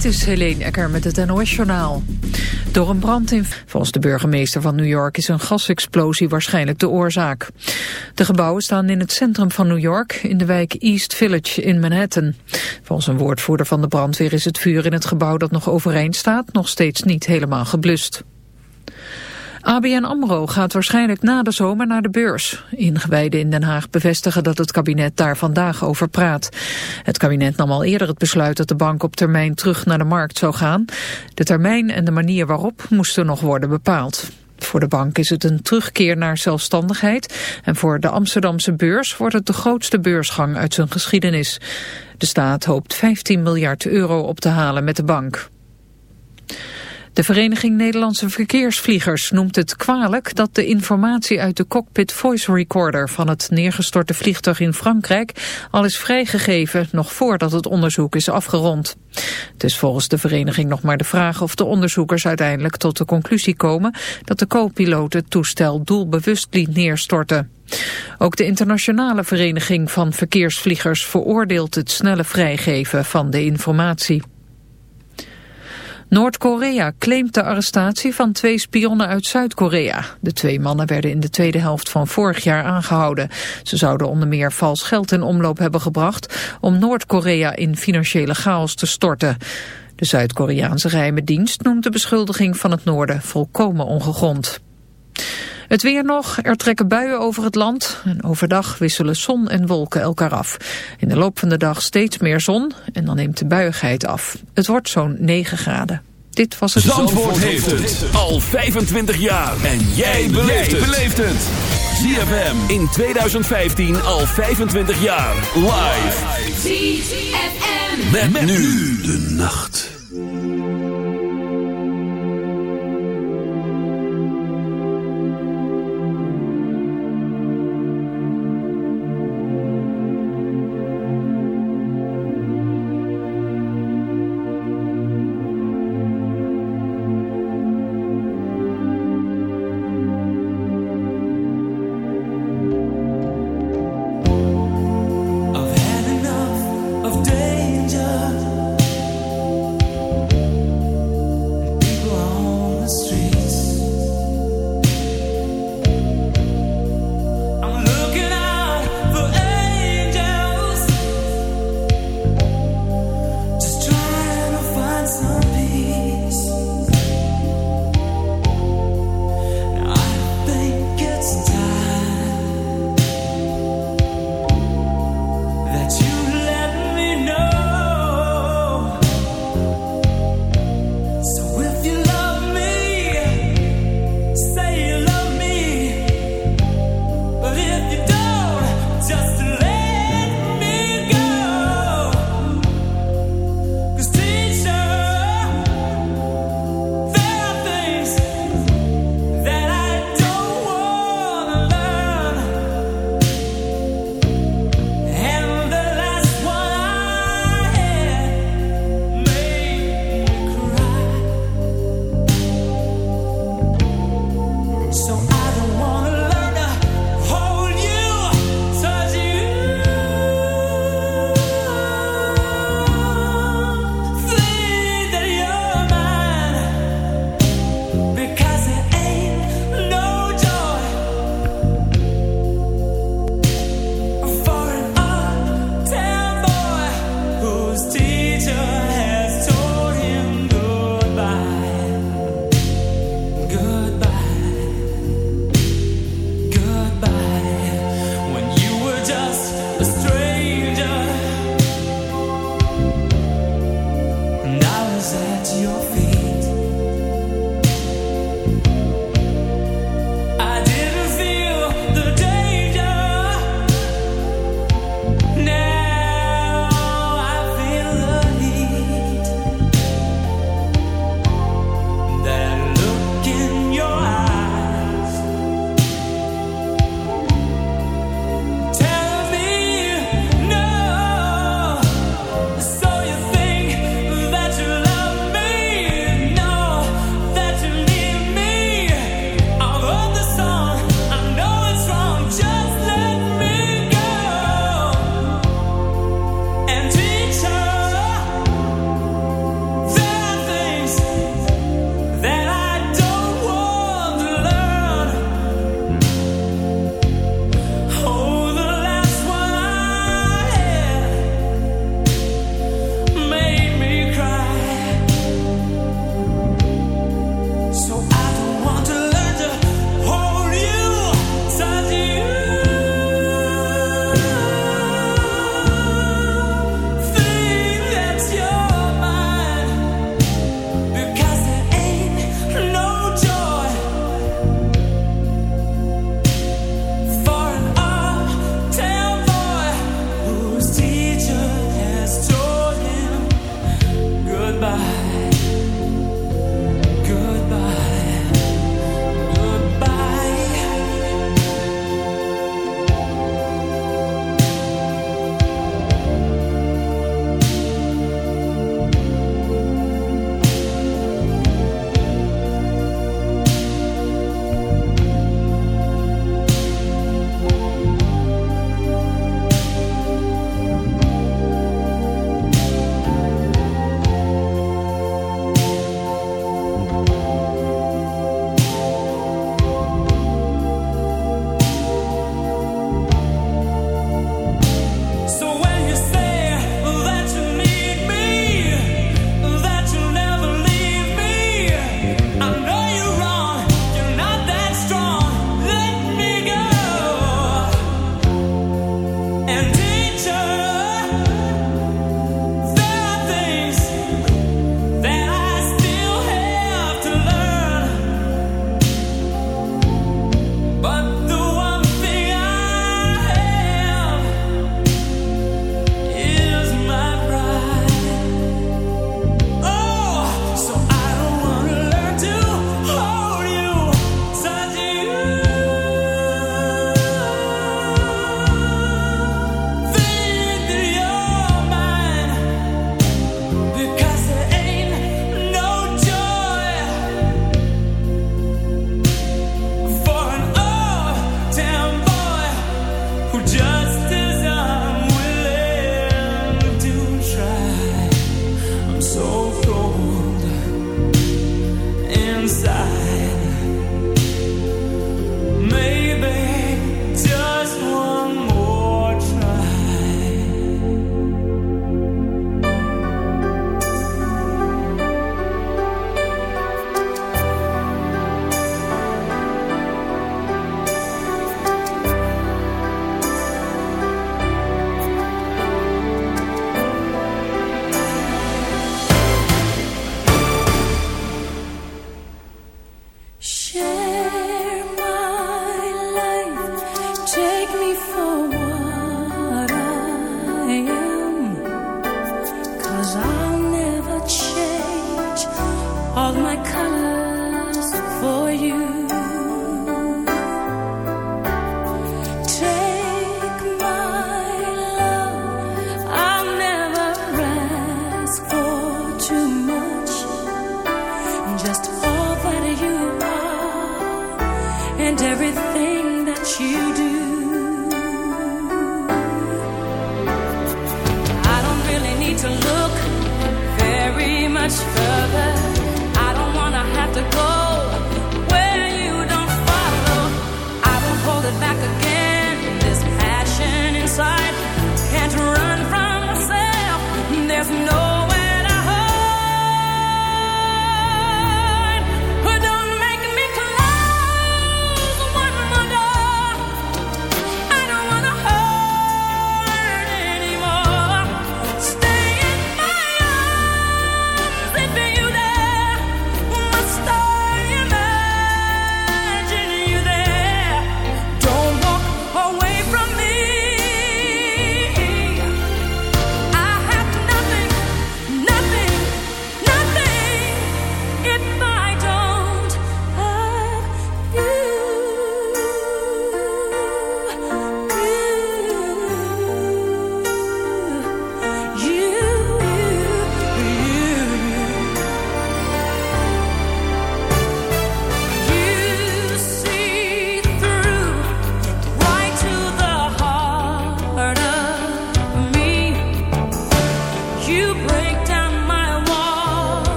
Dit is Helene Ecker met het NOS-journaal. Door een brand in... Volgens de burgemeester van New York is een gasexplosie waarschijnlijk de oorzaak. De gebouwen staan in het centrum van New York, in de wijk East Village in Manhattan. Volgens een woordvoerder van de brandweer is het vuur in het gebouw dat nog overeind staat... nog steeds niet helemaal geblust. ABN AMRO gaat waarschijnlijk na de zomer naar de beurs. Ingewijden in Den Haag bevestigen dat het kabinet daar vandaag over praat. Het kabinet nam al eerder het besluit dat de bank op termijn terug naar de markt zou gaan. De termijn en de manier waarop moesten nog worden bepaald. Voor de bank is het een terugkeer naar zelfstandigheid en voor de Amsterdamse beurs wordt het de grootste beursgang uit zijn geschiedenis. De staat hoopt 15 miljard euro op te halen met de bank. De Vereniging Nederlandse Verkeersvliegers noemt het kwalijk dat de informatie uit de cockpit voice recorder van het neergestorte vliegtuig in Frankrijk al is vrijgegeven nog voordat het onderzoek is afgerond. Het is volgens de vereniging nog maar de vraag of de onderzoekers uiteindelijk tot de conclusie komen dat de co-piloot het toestel doelbewust liet neerstorten. Ook de internationale vereniging van verkeersvliegers veroordeelt het snelle vrijgeven van de informatie. Noord-Korea claimt de arrestatie van twee spionnen uit Zuid-Korea. De twee mannen werden in de tweede helft van vorig jaar aangehouden. Ze zouden onder meer vals geld in omloop hebben gebracht... om Noord-Korea in financiële chaos te storten. De Zuid-Koreaanse geheime dienst noemt de beschuldiging van het noorden volkomen ongegrond. Het weer nog, er trekken buien over het land. En overdag wisselen zon en wolken elkaar af. In de loop van de dag steeds meer zon en dan neemt de buiigheid af. Het wordt zo'n 9 graden. Dit was het... Zandvoort, heeft het al 25 jaar. En jij beleeft het. ZFM in 2015 al 25 jaar. Live. ZFM. met nu de nacht.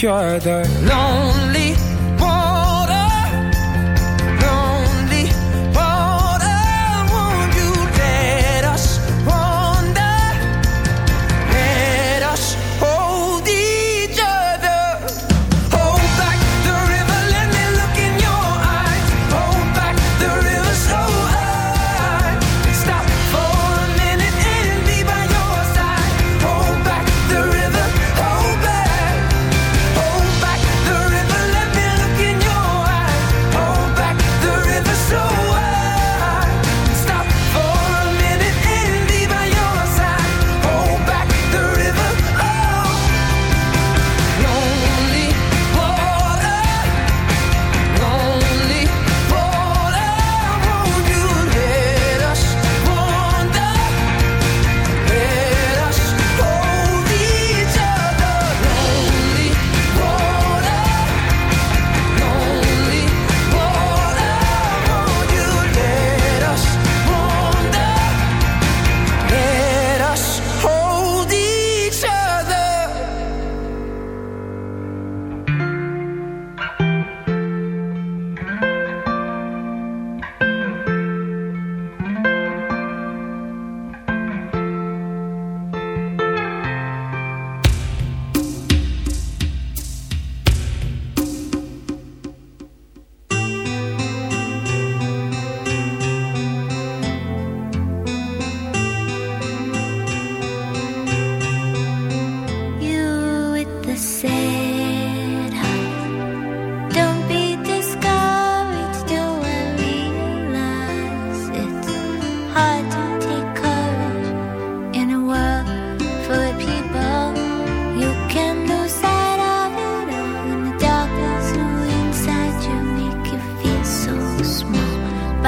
each other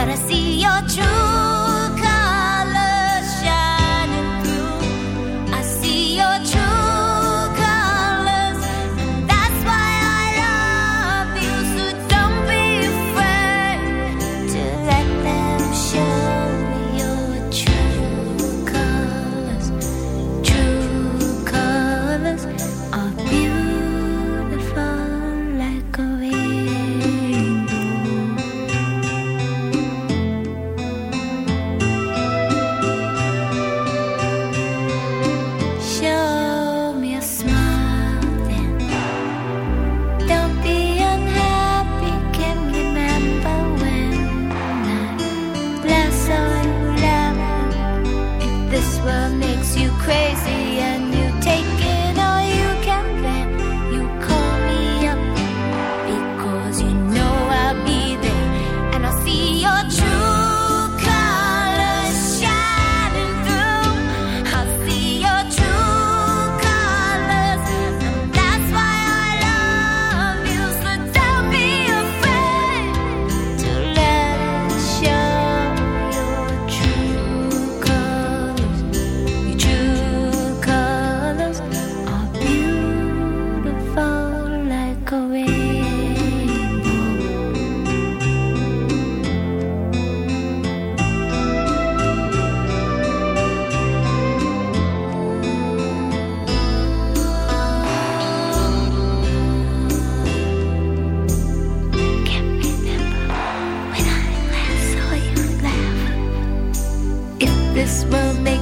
but I see your truth. This will make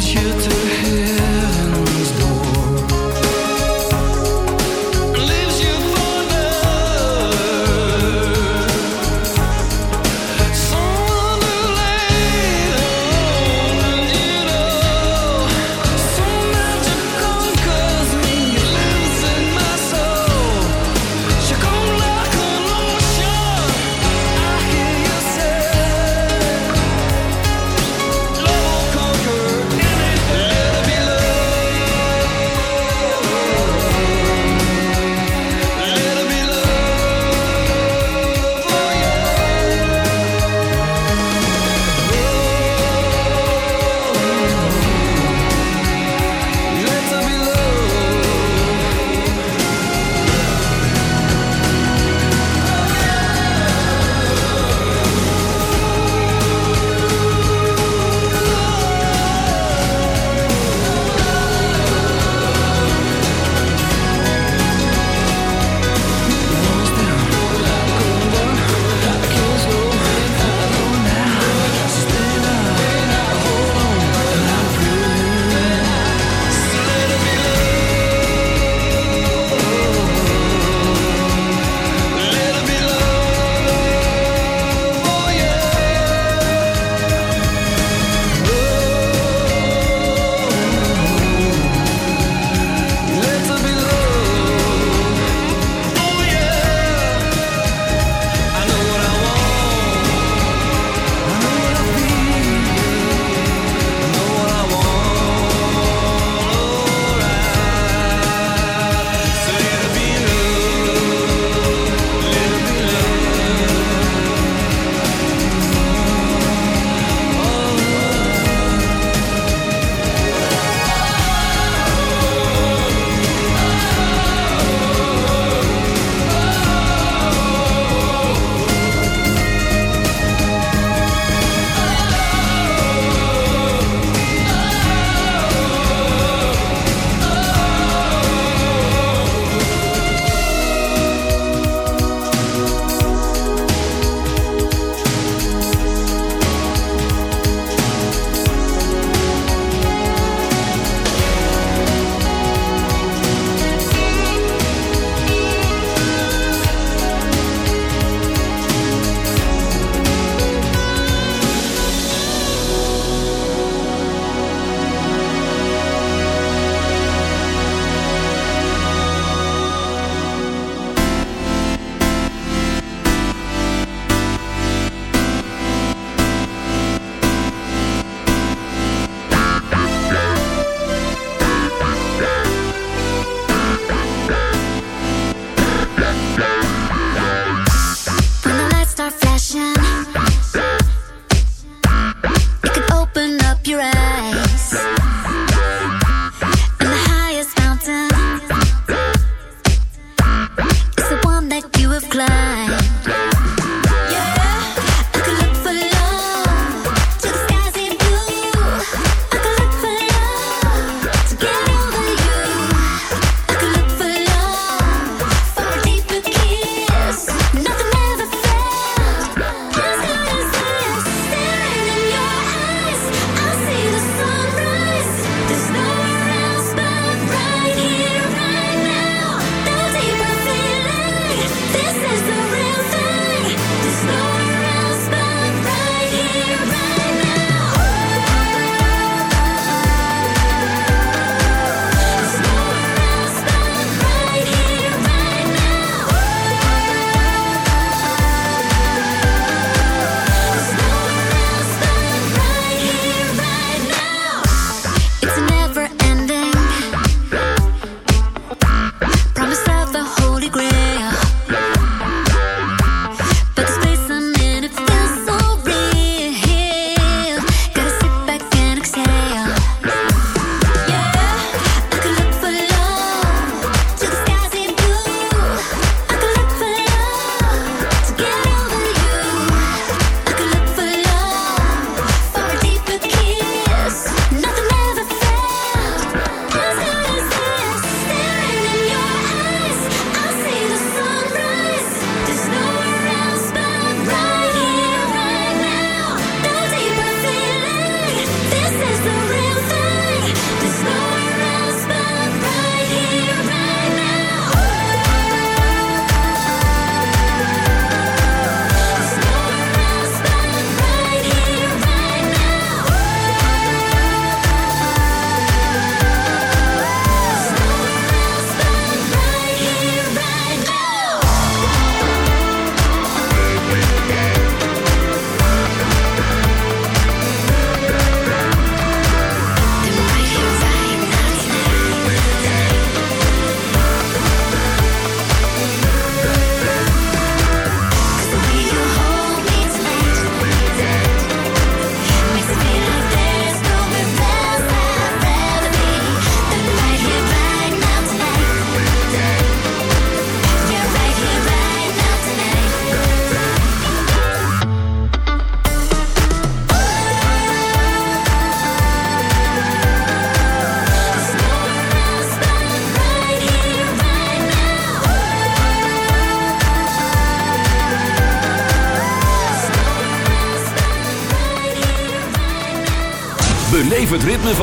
you to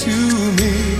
to me.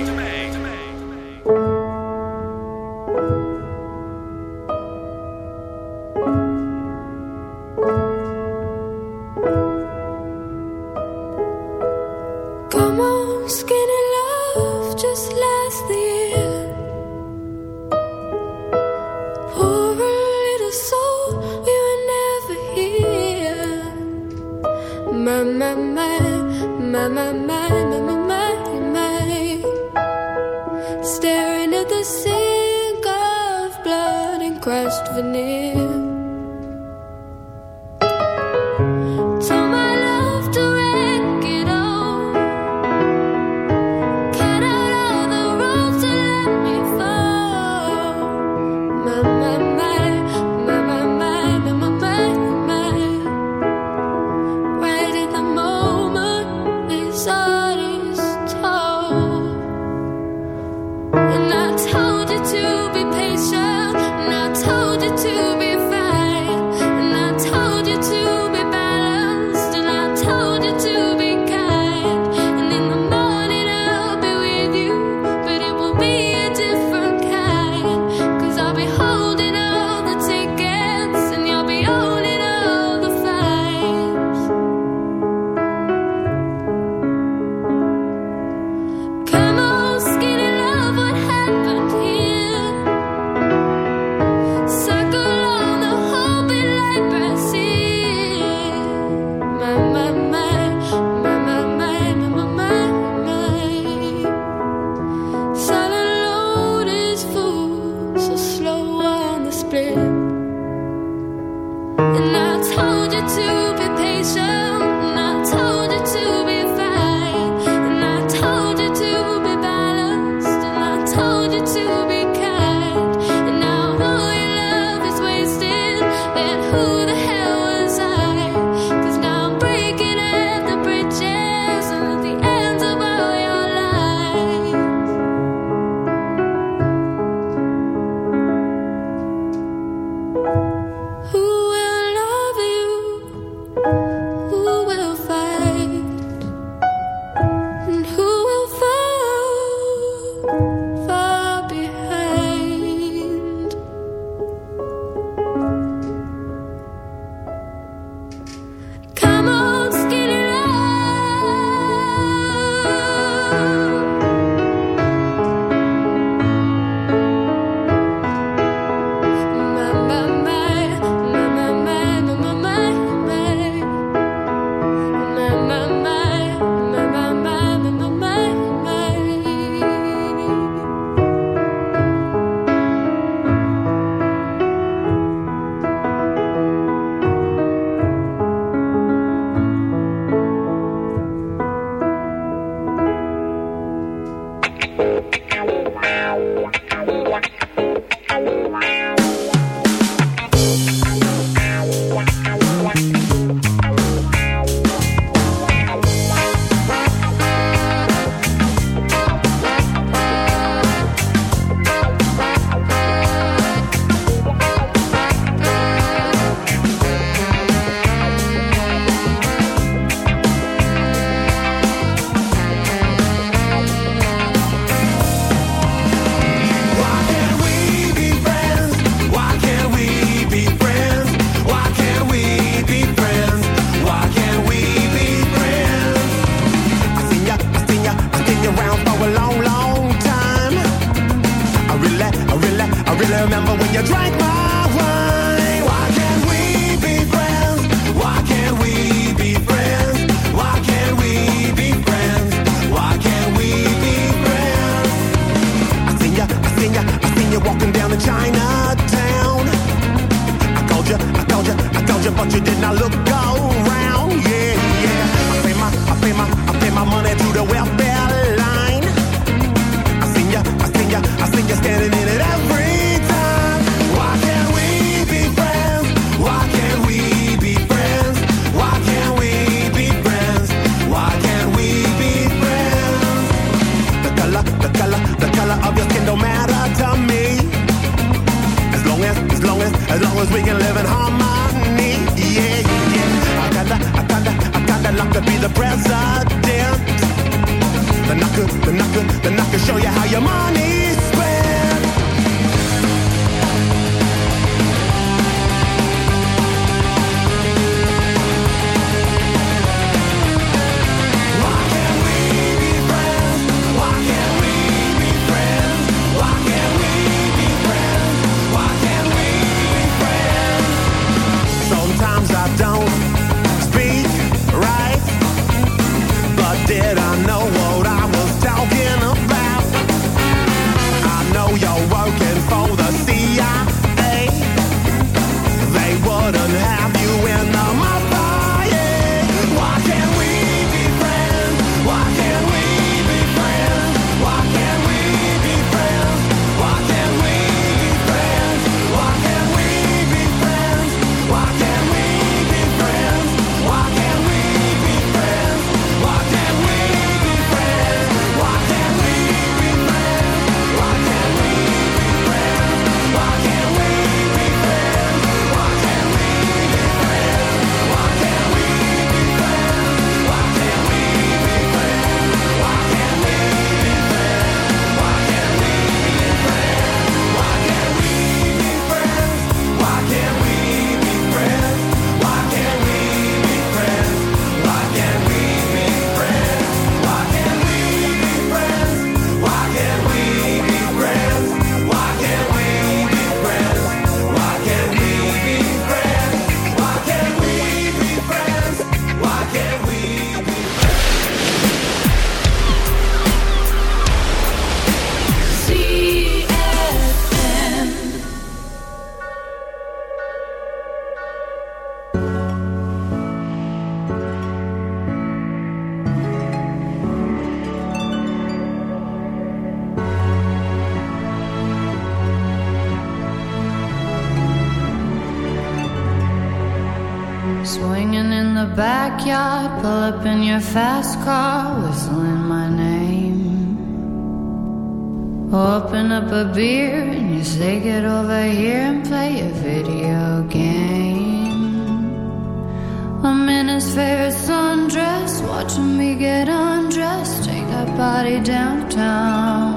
Get undressed, take that body downtown.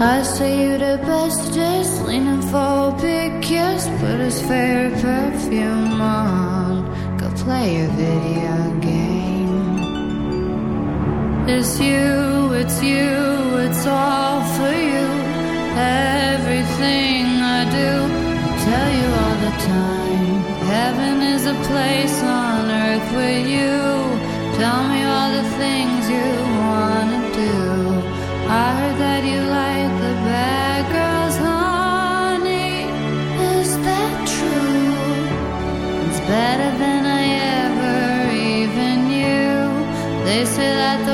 I say you the bestest, leaning for a big kiss, put his favorite perfume on, go play a video game. It's you, it's you, it's all for you. Everything I do, I tell you all the time. Heaven is a place on earth with you. Tell me all the things you wanna do. I heard that you like the bad girls, honey. Is that true? It's better than I ever even knew. They say that the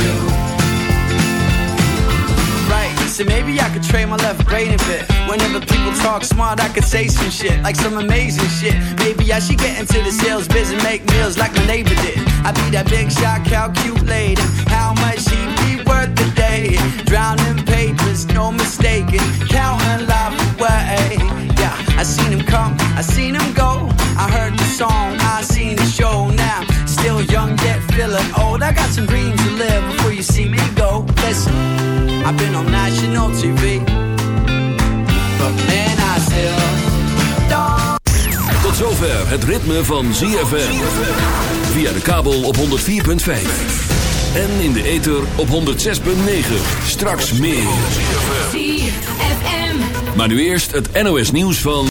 So maybe I could trade my left brain a bit. Whenever people talk smart, I could say some shit, like some amazing shit. Maybe I should get into the sales biz and make meals like my neighbor did. I be that big shot, calculating how much he be worth a day. Drowning papers, no mistaking, counting life away. Yeah, I seen him come, I seen him go. I heard the song, I seen the show now. Still young yet feeling old. I got some dreams to live before you see me go. I've been on national TV, but man, I still don't. Tot zover het ritme van ZFM. Via de kabel op 104.5. En in de ether op 106.9. Straks meer. Maar nu eerst het NOS nieuws van...